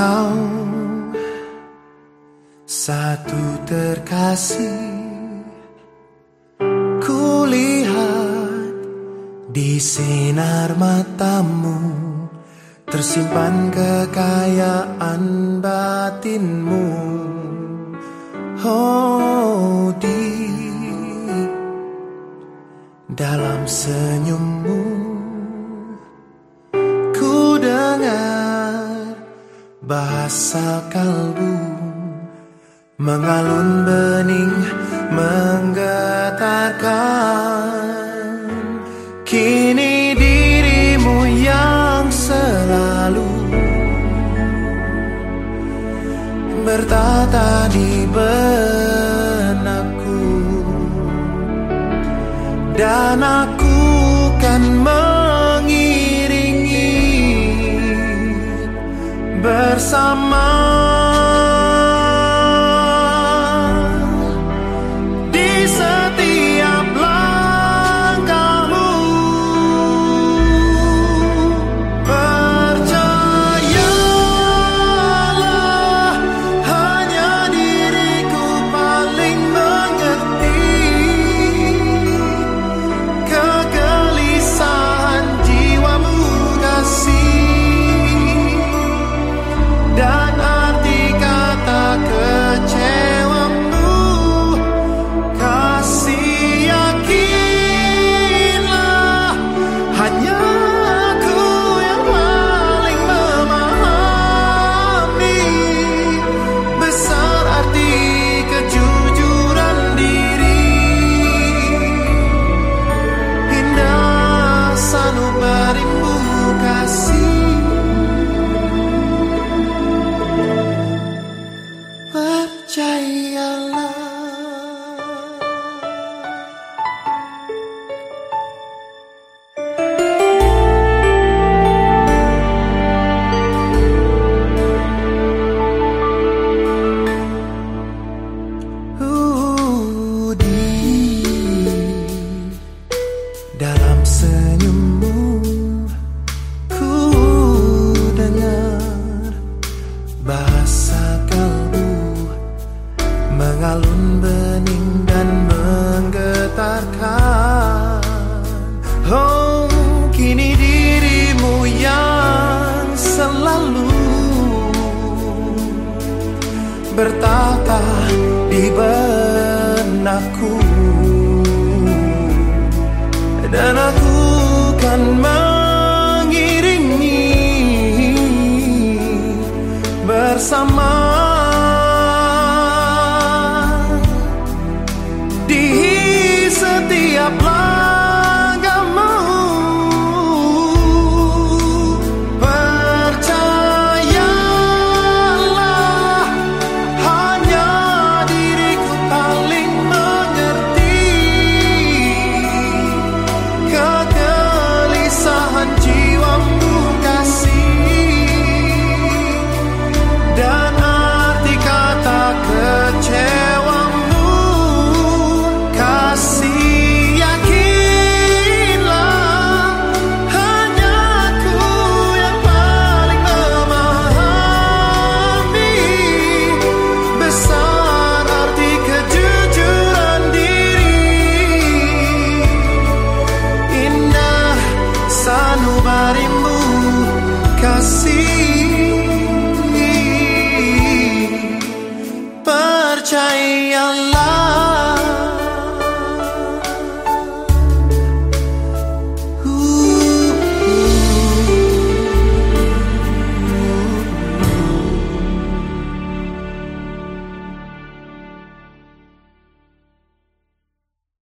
Kau. Satu terkasih Kulihat di sinar matamu. Tersimpan kekayaan batinmu. Oh di dalam senyummu bahasa kalbu Mengalun bening menggetarkan. Kini dirimu yang selalu Bertata di benakku. Dan aku kan mengiringi some bersama Dalam Oh, kini dirimu yang selalu bertata di benakku. Dan aku kan mengiringi bersama sanubarimu kasih percayalah